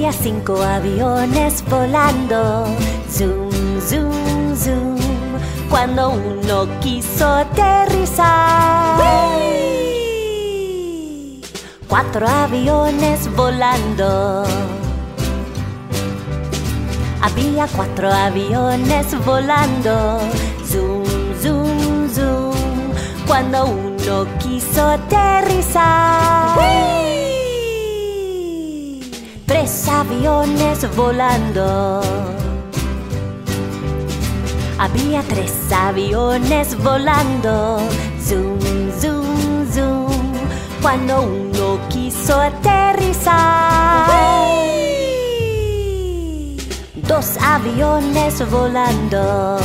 Había cinco aviones volando, zoom, zoom, zoom, cuando uno quiso aterrizar. Cuatro aviones volando. Había cuatro aviones volando, zoom, zoom, zoom, cuando uno quiso aterrizar. Tres aviones volando. Había tres aviones volando, zoom, zoom, zoom, cuando uno quiso aterrizar. Dos aviones volando.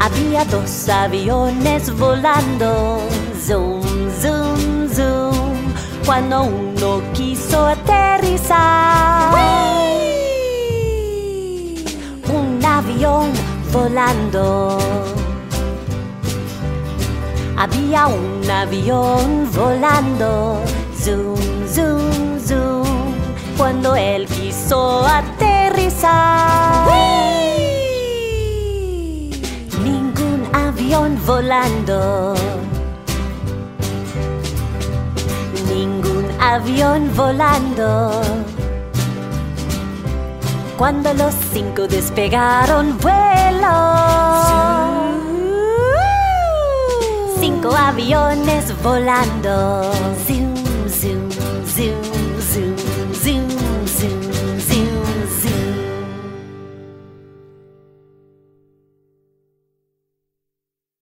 Había dos aviones volando, zoom, cuando uno quiso aterrizar. Un avión volando. Había un avión volando, zoom, zoom, zoom, cuando él quiso aterrizar. Ningún avión volando. Avión volando. Cuando los cinco despegaron vuelo. Cinco aviones volando.